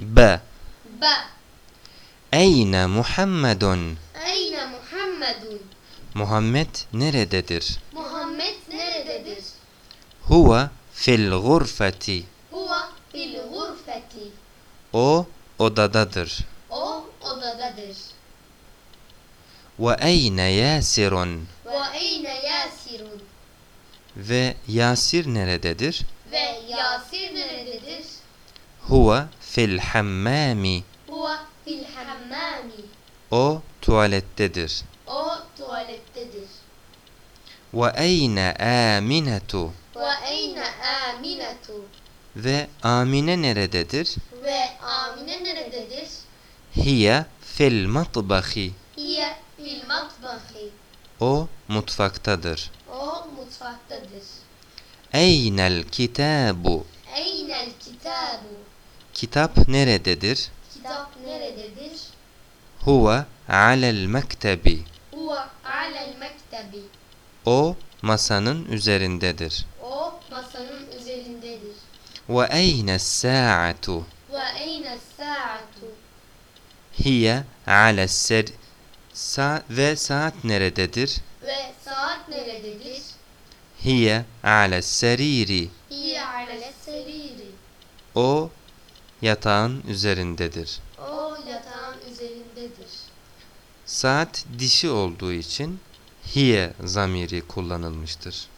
ب. ب. أين محمد؟ أين محمد؟ محمد نرددر. محمد نرددر. هو في الغرفة. هو في الغرفة. أو أوداددر أو أوداددر وأين ياسر؟ وأين ياسر؟ و نرددر. و ياسر نرددر. هو في الحمام. هو في الحمام. أو تواليتتدر أو تواليتتدر وأين آمنة؟ وأين آمنة؟ ذا آمنة نرededir و آمنة نرededir هي في المطبخ. هي في المطبخ. أو مطفقتدر أو مطبختدر أين الكتاب؟ Kitap nerededir? Kitap nerededir? Huwa alel mektebi. Huwa alel mektebi. O masanın üzerindedir. O masanın üzerindedir. Ve eyne sa'atu? Ve eyne sa'atu? Hiye ala ser Sa ve saat nerededir? Ve saat nerededir? Hiye ala seriri. Hiye ala seriri. O yatağın üzerindedir. o yatağın üzerindedir Saat dişi olduğu için hiye zamiri kullanılmıştır.